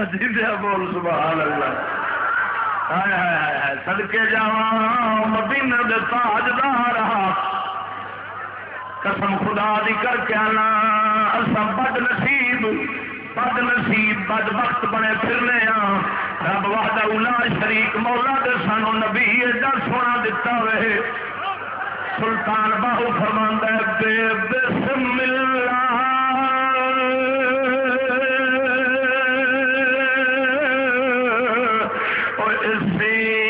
بول، سبحان اللہ۔ سڑکے جا مدینے دے تاجدار قسم خدا دی کر کے آنا اصا بد نصیب بد نصیب، بد وقت بنے پھرنے ہاں رب وحدہ اولا شریک مولا دے سانو نبی ایڈا سونا دتا وے۔ سلطان باہو فرماندہ بے بسم اللہ۔ الفیل